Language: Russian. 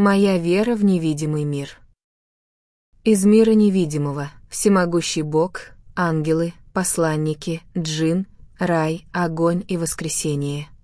Моя вера в невидимый мир. Из мира невидимого, всемогущий Бог, ангелы, посланники, джин, рай, огонь и воскресение —